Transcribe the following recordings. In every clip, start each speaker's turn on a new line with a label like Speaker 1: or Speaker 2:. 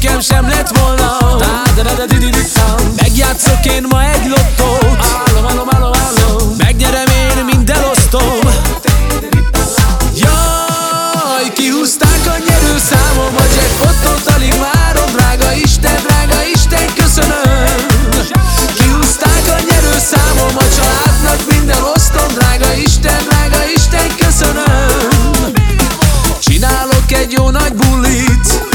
Speaker 1: nekem sem lett volna Megjátszok én ma egy lottót. Állom, állom, állom, Megnyerem én mind elosztom. Jaj, kihúzták a nyerőszámom A jackpotot alig várom Drága Isten, drága Isten, köszönöm. Kihúzták a nyerőszámom A családnak minden osztom Drága Isten, drága Isten, köszönöm. Csinálok egy jó nagy bulit.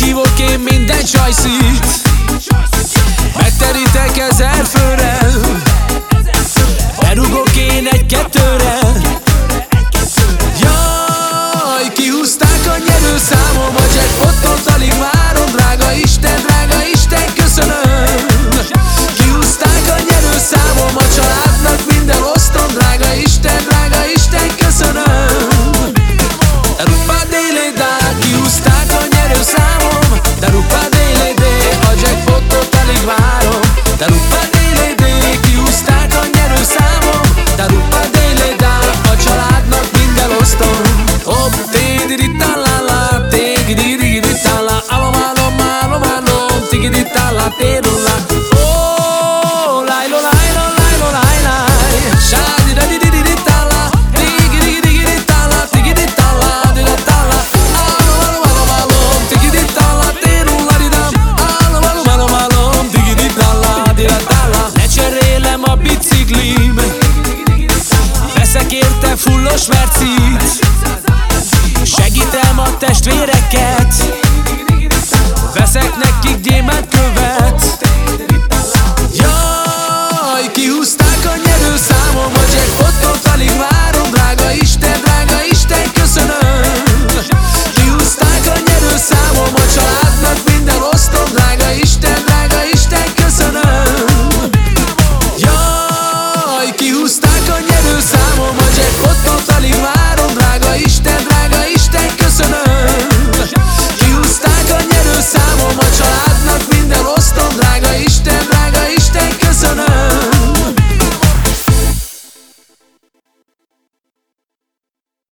Speaker 1: Meghívok én minden csajszit. Megteritek ezer főrel. Elrugok én egy-kettőrel Lecserélem a biciklim Veszek érte fullos mercit Segítem a testvére